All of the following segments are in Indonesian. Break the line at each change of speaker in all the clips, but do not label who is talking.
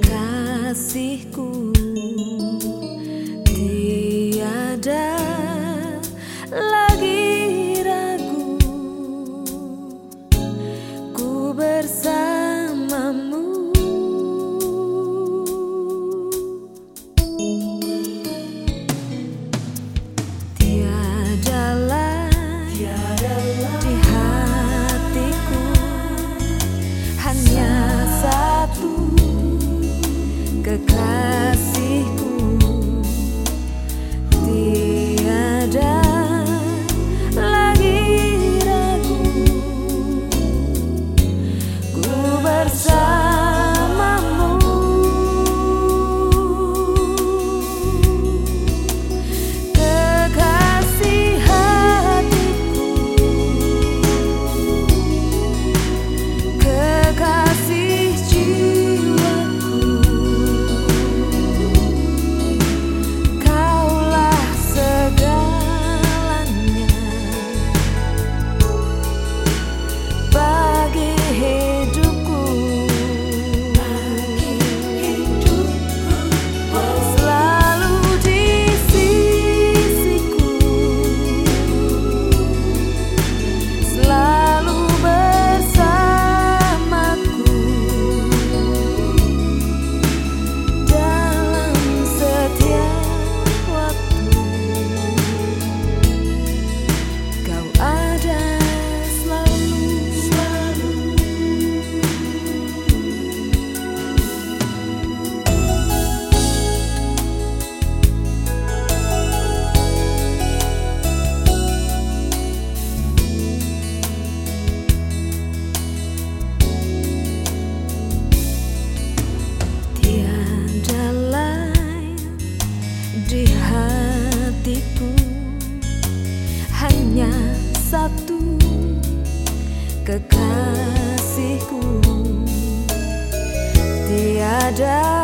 kekasihku. Tiada lagi ragu. Ku bersama satu kekasihku. Tiada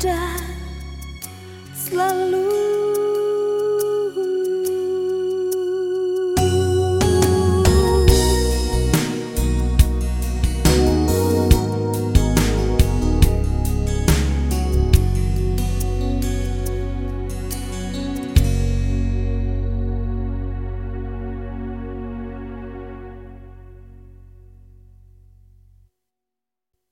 Die.